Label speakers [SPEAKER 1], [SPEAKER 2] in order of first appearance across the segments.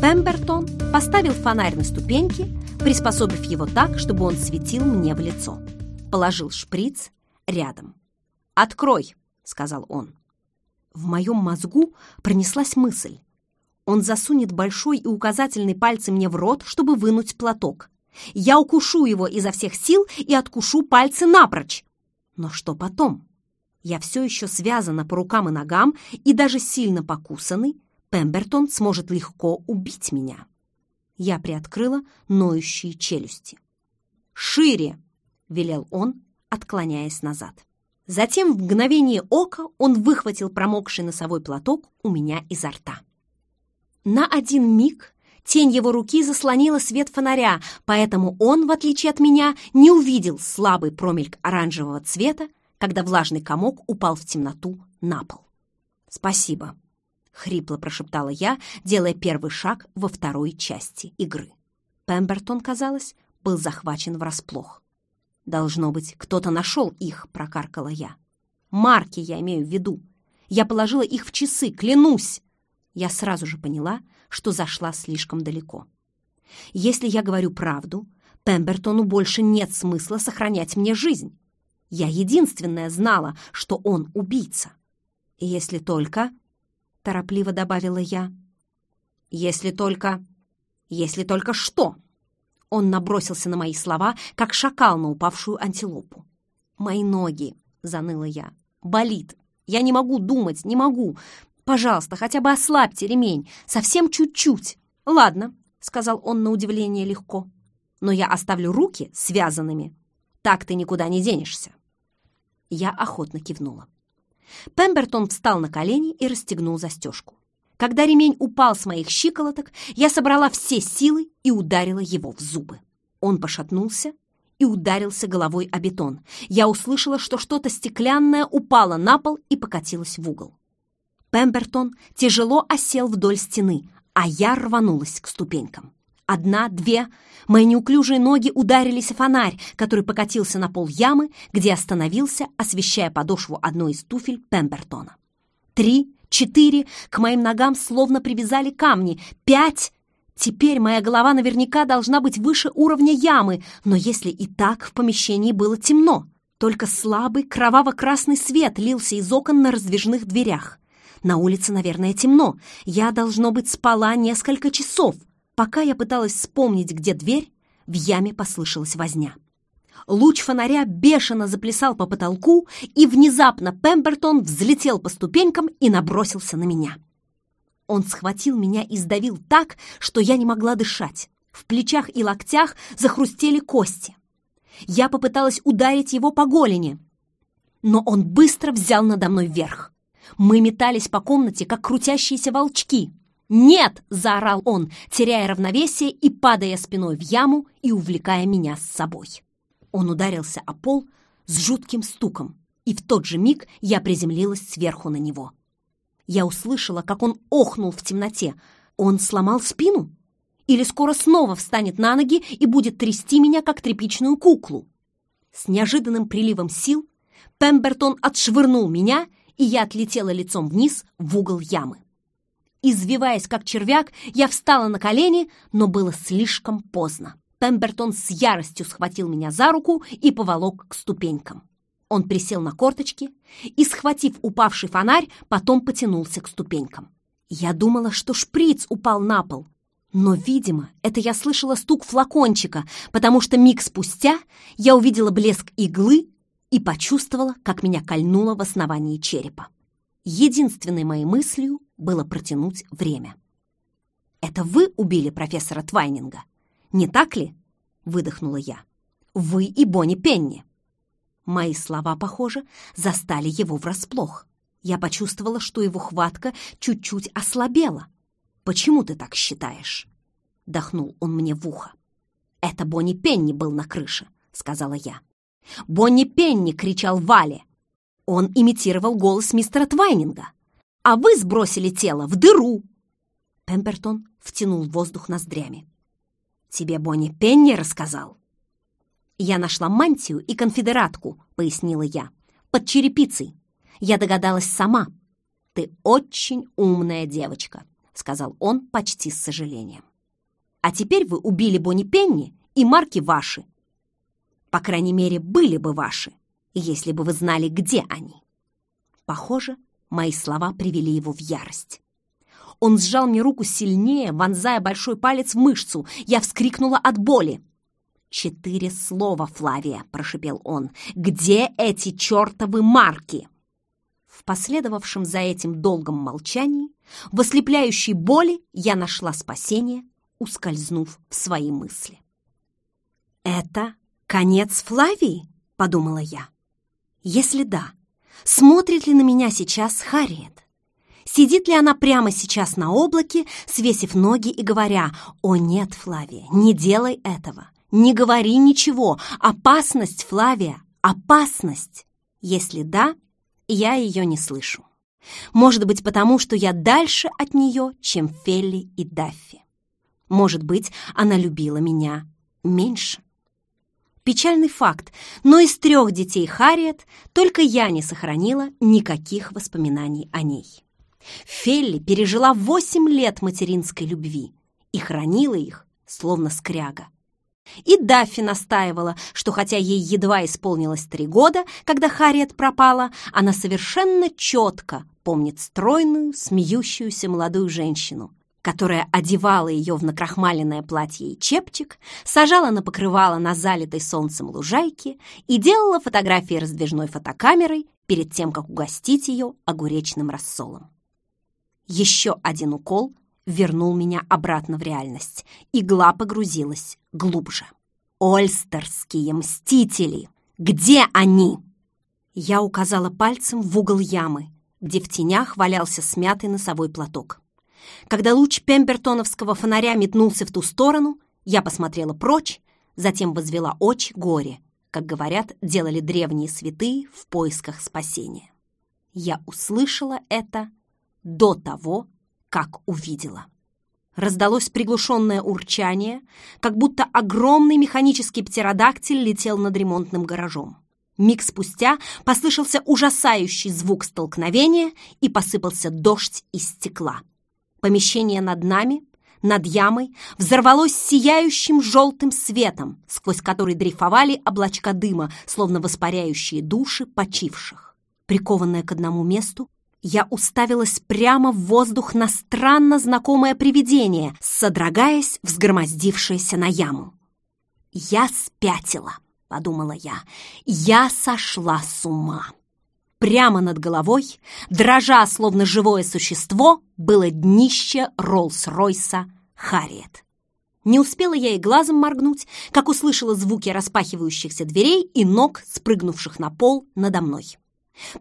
[SPEAKER 1] Пембертон поставил фонарь на ступеньки, приспособив его так, чтобы он светил мне в лицо. Положил шприц рядом. «Открой!» — сказал он. В моем мозгу пронеслась мысль. Он засунет большой и указательный пальцы мне в рот, чтобы вынуть платок. Я укушу его изо всех сил и откушу пальцы напрочь. Но что потом? Я все еще связана по рукам и ногам, и даже сильно покусанный, Пембертон сможет легко убить меня. Я приоткрыла ноющие челюсти. «Шире!» — велел он, отклоняясь назад. Затем в мгновение ока он выхватил промокший носовой платок у меня изо рта. На один миг тень его руки заслонила свет фонаря, поэтому он, в отличие от меня, не увидел слабый промельк оранжевого цвета, когда влажный комок упал в темноту на пол. «Спасибо», — хрипло прошептала я, делая первый шаг во второй части игры. Пембертон, казалось, был захвачен врасплох. «Должно быть, кто-то нашел их», — прокаркала я. «Марки я имею в виду. Я положила их в часы, клянусь!» Я сразу же поняла, что зашла слишком далеко. Если я говорю правду, Пембертону больше нет смысла сохранять мне жизнь. Я единственная знала, что он убийца. Если только... — торопливо добавила я. «Если только... Если только что?» Он набросился на мои слова, как шакал на упавшую антилопу. «Мои ноги!» — заныла я. «Болит! Я не могу думать, не могу! Пожалуйста, хотя бы ослабьте ремень, совсем чуть-чуть!» «Ладно», — сказал он на удивление легко. «Но я оставлю руки связанными. Так ты никуда не денешься». Я охотно кивнула. Пембертон встал на колени и расстегнул застежку. Когда ремень упал с моих щиколоток, я собрала все силы и ударила его в зубы. Он пошатнулся и ударился головой о бетон. Я услышала, что что-то стеклянное упало на пол и покатилось в угол. Пембертон тяжело осел вдоль стены, а я рванулась к ступенькам. Одна, две. Мои неуклюжие ноги ударились о фонарь, который покатился на пол ямы, где остановился, освещая подошву одной из туфель Пембертона. Три, четыре. К моим ногам словно привязали камни. Пять. Теперь моя голова наверняка должна быть выше уровня ямы, но если и так, в помещении было темно. Только слабый кроваво-красный свет лился из окон на раздвижных дверях. На улице, наверное, темно. Я, должно быть, спала несколько часов. Пока я пыталась вспомнить, где дверь, в яме послышалась возня. Луч фонаря бешено заплясал по потолку, и внезапно Пембертон взлетел по ступенькам и набросился на меня. Он схватил меня и сдавил так, что я не могла дышать. В плечах и локтях захрустели кости. Я попыталась ударить его по голени, но он быстро взял надо мной вверх. Мы метались по комнате, как крутящиеся волчки. «Нет!» — заорал он, теряя равновесие и падая спиной в яму и увлекая меня с собой. Он ударился о пол с жутким стуком, и в тот же миг я приземлилась сверху на него. Я услышала, как он охнул в темноте. Он сломал спину? Или скоро снова встанет на ноги и будет трясти меня, как тряпичную куклу? С неожиданным приливом сил Пембертон отшвырнул меня, и я отлетела лицом вниз в угол ямы. Извиваясь, как червяк, я встала на колени, но было слишком поздно. Пембертон с яростью схватил меня за руку и поволок к ступенькам. Он присел на корточки и, схватив упавший фонарь, потом потянулся к ступенькам. Я думала, что шприц упал на пол, но, видимо, это я слышала стук флакончика, потому что миг спустя я увидела блеск иглы и почувствовала, как меня кольнуло в основании черепа. Единственной моей мыслью было протянуть время. «Это вы убили профессора Твайнинга, не так ли?» — выдохнула я. «Вы и Бонни Пенни». Мои слова, похоже, застали его врасплох. Я почувствовала, что его хватка чуть-чуть ослабела. «Почему ты так считаешь?» — дохнул он мне в ухо. «Это Бонни Пенни был на крыше», — сказала я. «Бонни Пенни!» — кричал Вале. Он имитировал голос мистера Твайнинга а вы сбросили тело в дыру!» Пембертон втянул воздух ноздрями. «Тебе Бонни Пенни рассказал?» «Я нашла мантию и конфедератку», — пояснила я, — «под черепицей. Я догадалась сама. Ты очень умная девочка. сказал он почти с сожалением. «А теперь вы убили Бонни Пенни, и марки ваши. По крайней мере, были бы ваши, если бы вы знали, где они». Похоже, мои слова привели его в ярость. Он сжал мне руку сильнее, вонзая большой палец в мышцу. Я вскрикнула от боли. «Четыре слова, Флавия!» – прошепел он. «Где эти чертовы марки?» В последовавшем за этим долгом молчании, в ослепляющей боли, я нашла спасение, ускользнув в свои мысли. «Это конец Флавии?» – подумала я. «Если да, смотрит ли на меня сейчас Харриет? Сидит ли она прямо сейчас на облаке, свесив ноги и говоря, «О нет, Флавия, не делай этого, не говори ничего, опасность, Флавия, опасность!» Если да, я ее не слышу. Может быть, потому что я дальше от нее, чем Фелли и Даффи. Может быть, она любила меня меньше. Печальный факт, но из трех детей Харриет только я не сохранила никаких воспоминаний о ней. Фелли пережила восемь лет материнской любви и хранила их, словно скряга. И Даффи настаивала, что хотя ей едва исполнилось три года, когда Харриет пропала, она совершенно четко помнит стройную, смеющуюся молодую женщину, которая одевала ее в накрахмаленное платье и чепчик, сажала на покрывало на залитой солнцем лужайке и делала фотографии раздвижной фотокамерой перед тем, как угостить ее огуречным рассолом. Еще один укол вернул меня обратно в реальность. Игла погрузилась глубже. «Ольстерские мстители! Где они?» Я указала пальцем в угол ямы, где в тенях валялся смятый носовой платок. Когда луч пембертоновского фонаря метнулся в ту сторону, я посмотрела прочь, затем возвела очи горе, как говорят, делали древние святые в поисках спасения. Я услышала это до того, как увидела. Раздалось приглушенное урчание, как будто огромный механический птеродактиль летел над ремонтным гаражом. Миг спустя послышался ужасающий звук столкновения и посыпался дождь из стекла. Помещение над нами, над ямой, взорвалось сияющим желтым светом, сквозь который дрейфовали облачка дыма, словно воспаряющие души почивших. Прикованная к одному месту, я уставилась прямо в воздух на странно знакомое привидение, содрогаясь, взгромоздившееся на яму. «Я спятила», — подумала я, — «я сошла с ума». Прямо над головой, дрожа, словно живое существо, было днище Роллс-Ройса Харриет. Не успела я и глазом моргнуть, как услышала звуки распахивающихся дверей и ног, спрыгнувших на пол надо мной.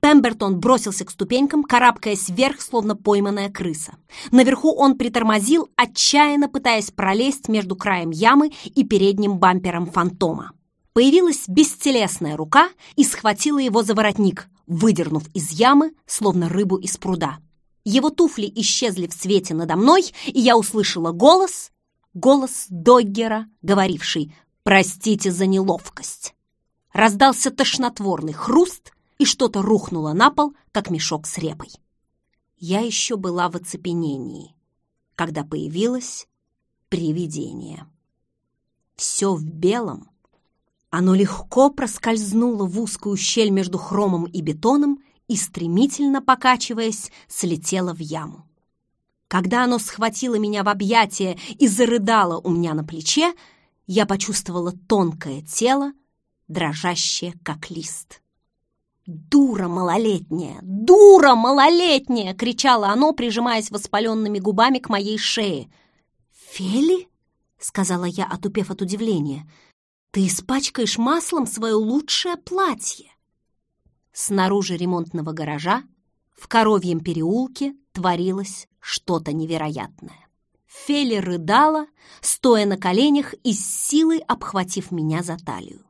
[SPEAKER 1] Пембертон бросился к ступенькам, карабкаясь вверх, словно пойманная крыса. Наверху он притормозил, отчаянно пытаясь пролезть между краем ямы и передним бампером фантома. Появилась бестелесная рука и схватила его за воротник, выдернув из ямы, словно рыбу из пруда. Его туфли исчезли в свете надо мной, и я услышала голос, голос Доггера, говоривший «Простите за неловкость». Раздался тошнотворный хруст, и что-то рухнуло на пол, как мешок с репой. Я еще была в оцепенении, когда появилось привидение. Все в белом. Оно легко проскользнуло в узкую щель между хромом и бетоном и, стремительно покачиваясь, слетело в яму. Когда оно схватило меня в объятия и зарыдало у меня на плече, я почувствовала тонкое тело, дрожащее, как лист. «Дура малолетняя! Дура малолетняя!» — кричало оно, прижимаясь воспаленными губами к моей шее. «Фели?» — сказала я, отупев от удивления. «Ты испачкаешь маслом свое лучшее платье!» Снаружи ремонтного гаража, в Коровьем переулке, творилось что-то невероятное. Фели рыдала, стоя на коленях и с силой обхватив меня за талию.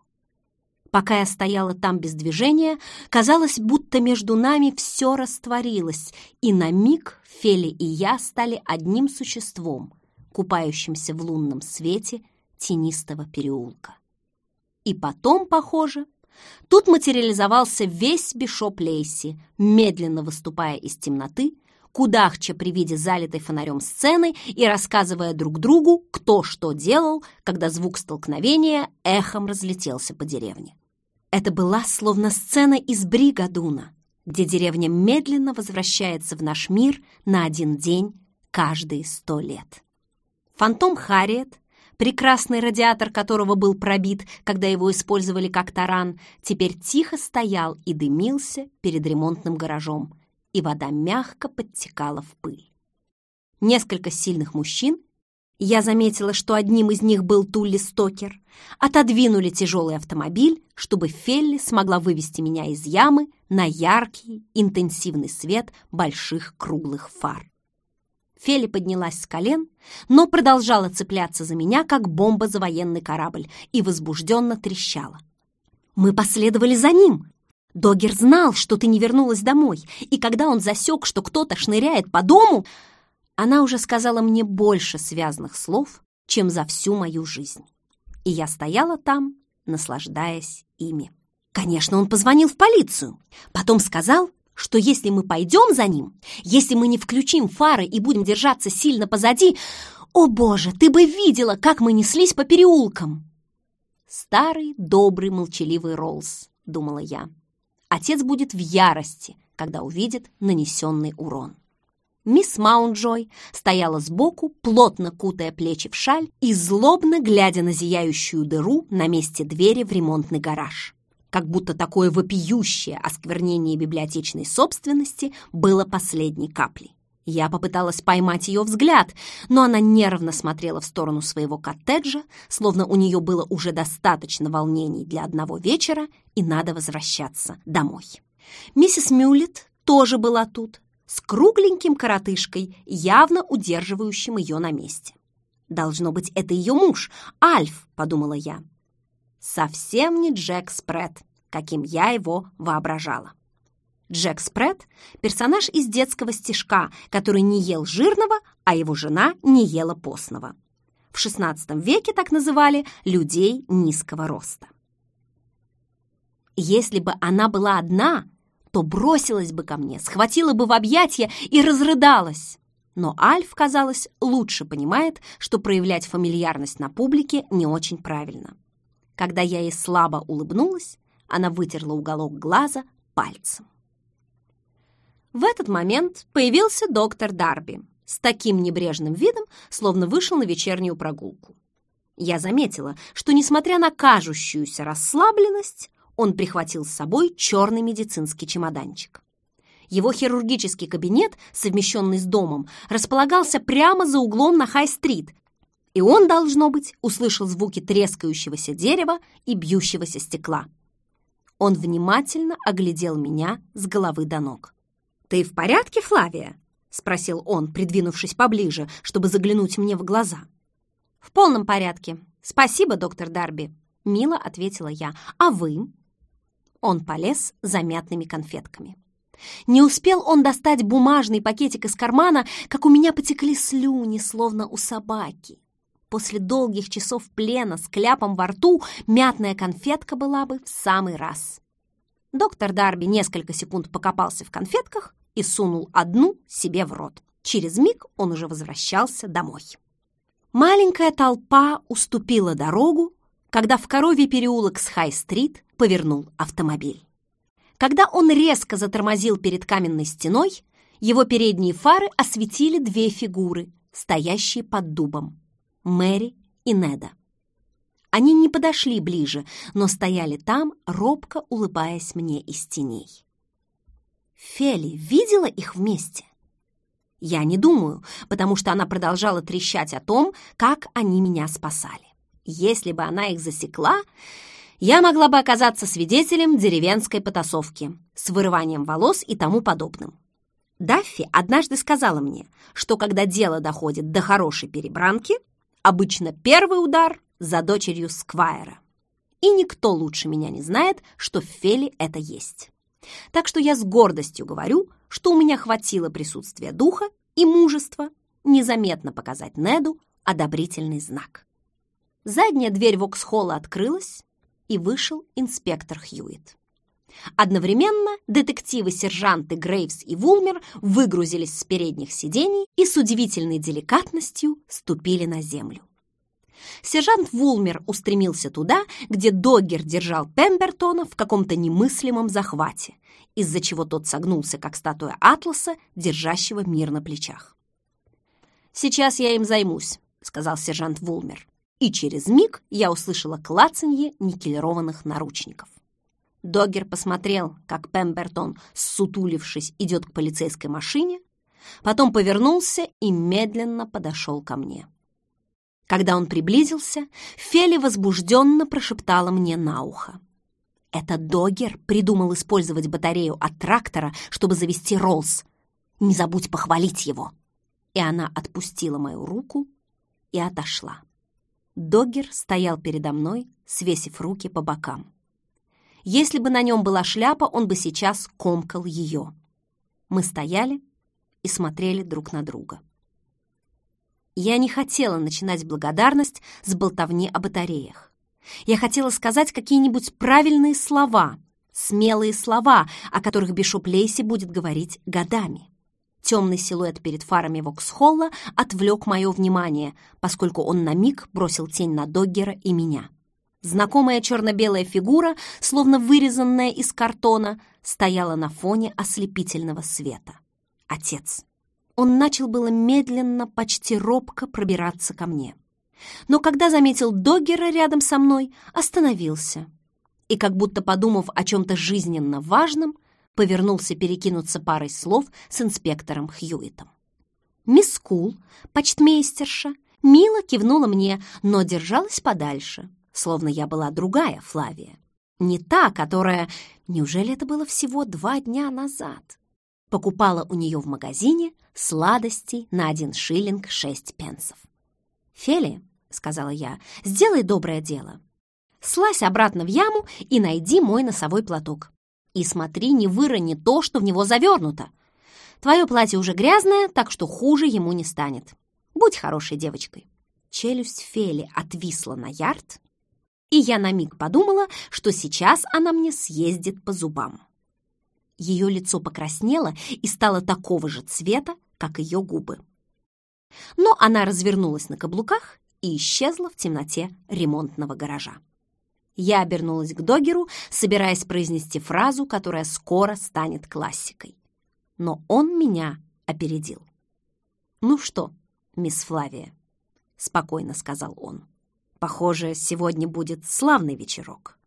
[SPEAKER 1] Пока я стояла там без движения, казалось, будто между нами все растворилось, и на миг Фели и я стали одним существом, купающимся в лунном свете тенистого переулка. И потом, похоже, тут материализовался весь Бишоп Лейси, медленно выступая из темноты, кудахча при виде залитой фонарем сцены и рассказывая друг другу, кто что делал, когда звук столкновения эхом разлетелся по деревне. Это была словно сцена из Бригадуна, где деревня медленно возвращается в наш мир на один день каждые сто лет. Фантом Харриет, прекрасный радиатор которого был пробит, когда его использовали как таран, теперь тихо стоял и дымился перед ремонтным гаражом, и вода мягко подтекала в пыль. Несколько сильных мужчин я заметила, что одним из них был Тулли Стокер. Отодвинули тяжелый автомобиль, чтобы Фелли смогла вывести меня из ямы на яркий, интенсивный свет больших круглых фар. Фелли поднялась с колен, но продолжала цепляться за меня, как бомба за военный корабль, и возбужденно трещала. Мы последовали за ним. Догер знал, что ты не вернулась домой, и когда он засек, что кто-то шныряет по дому, она уже сказала мне больше связанных слов, чем за всю мою жизнь. И я стояла там, наслаждаясь ими. Конечно, он позвонил в полицию. Потом сказал, что если мы пойдем за ним, если мы не включим фары и будем держаться сильно позади, о боже, ты бы видела, как мы неслись по переулкам. Старый, добрый, молчаливый Роллс, думала я. Отец будет в ярости, когда увидит нанесенный урон. Мисс Маунджой стояла сбоку, плотно кутая плечи в шаль и злобно глядя на зияющую дыру на месте двери в ремонтный гараж. Как будто такое вопиющее осквернение библиотечной собственности было последней каплей. Я попыталась поймать ее взгляд, но она нервно смотрела в сторону своего коттеджа, словно у нее было уже достаточно волнений для одного вечера и надо возвращаться домой. Миссис Мюллет тоже была тут, с кругленьким коротышкой, явно удерживающим ее на месте. «Должно быть, это ее муж, Альф», — подумала я. Совсем не Джек Спред, каким я его воображала. Джек Спред — персонаж из детского стишка, который не ел жирного, а его жена не ела постного. В XVI веке так называли людей низкого роста. Если бы она была одна, то бросилась бы ко мне, схватила бы в объятия и разрыдалась. Но Альф, казалось, лучше понимает, что проявлять фамильярность на публике не очень правильно. Когда я ей слабо улыбнулась, она вытерла уголок глаза пальцем. В этот момент появился доктор Дарби с таким небрежным видом, словно вышел на вечернюю прогулку. Я заметила, что, несмотря на кажущуюся расслабленность, он прихватил с собой черный медицинский чемоданчик. Его хирургический кабинет, совмещенный с домом, располагался прямо за углом на Хай-стрит, и он, должно быть, услышал звуки трескающегося дерева и бьющегося стекла. Он внимательно оглядел меня с головы до ног. «Ты в порядке, Флавия?» — спросил он, придвинувшись поближе, чтобы заглянуть мне в глаза. «В полном порядке. Спасибо, доктор Дарби», — мило ответила я. «А вы?» Он полез за мятными конфетками. Не успел он достать бумажный пакетик из кармана, как у меня потекли слюни, словно у собаки. После долгих часов плена с кляпом во рту мятная конфетка была бы в самый раз. Доктор Дарби несколько секунд покопался в конфетках и сунул одну себе в рот. Через миг он уже возвращался домой. Маленькая толпа уступила дорогу, когда в коровий переулок с Хай-стрит повернул автомобиль. Когда он резко затормозил перед каменной стеной, его передние фары осветили две фигуры, стоящие под дубом — Мэри и Неда. Они не подошли ближе, но стояли там, робко улыбаясь мне из теней. Фели видела их вместе? Я не думаю, потому что она продолжала трещать о том, как они меня спасали. Если бы она их засекла, я могла бы оказаться свидетелем деревенской потасовки с вырыванием волос и тому подобным. Даффи однажды сказала мне, что когда дело доходит до хорошей перебранки, обычно первый удар за дочерью Сквайра. И никто лучше меня не знает, что в Феле это есть. Так что я с гордостью говорю, что у меня хватило присутствия духа и мужества незаметно показать Неду одобрительный знак. Задняя дверь Воксхолла открылась, и вышел инспектор Хьюит. Одновременно детективы-сержанты Грейвс и Вулмер выгрузились с передних сидений и с удивительной деликатностью ступили на землю. Сержант Вулмер устремился туда, где Доггер держал Пембертона в каком-то немыслимом захвате, из-за чего тот согнулся, как статуя Атласа, держащего мир на плечах. «Сейчас я им займусь», — сказал сержант Вулмер, и через миг я услышала клацанье никелированных наручников. Доггер посмотрел, как Пембертон, сутулившись, идет к полицейской машине, потом повернулся и медленно подошел ко мне. Когда он приблизился, Фели возбужденно прошептала мне на ухо. «Это Догер придумал использовать батарею от трактора, чтобы завести Роллс. Не забудь похвалить его!» И она отпустила мою руку и отошла. Догер стоял передо мной, свесив руки по бокам. Если бы на нем была шляпа, он бы сейчас комкал ее. Мы стояли и смотрели друг на друга. Я не хотела начинать благодарность с болтовни о батареях. Я хотела сказать какие-нибудь правильные слова, смелые слова, о которых Бишоп Лейси будет говорить годами. Темный силуэт перед фарами Воксхолла отвлек мое внимание, поскольку он на миг бросил тень на Доггера и меня. Знакомая черно-белая фигура, словно вырезанная из картона, стояла на фоне ослепительного света. Отец. Он начал было медленно, почти робко пробираться ко мне. Но когда заметил Доггера рядом со мной, остановился. И как будто подумав о чем-то жизненно важном, повернулся перекинуться парой слов с инспектором Хьюитом. Мисс Кул, почтмейстерша, мило кивнула мне, но держалась подальше, словно я была другая Флавия. Не та, которая... Неужели это было всего два дня назад? покупала у нее в магазине сладостей на один шиллинг шесть пенсов. «Фели», — сказала я, — «сделай доброе дело. Слазь обратно в яму и найди мой носовой платок. И смотри, не вырони то, что в него завернуто. Твое платье уже грязное, так что хуже ему не станет. Будь хорошей девочкой». Челюсть Фели отвисла на ярд, и я на миг подумала, что сейчас она мне съездит по зубам. Ее лицо покраснело и стало такого же цвета, как ее губы. Но она развернулась на каблуках и исчезла в темноте ремонтного гаража. Я обернулась к Догеру, собираясь произнести фразу, которая скоро станет классикой. Но он меня опередил. «Ну что, мисс Флавия?» — спокойно сказал он. «Похоже, сегодня будет славный вечерок».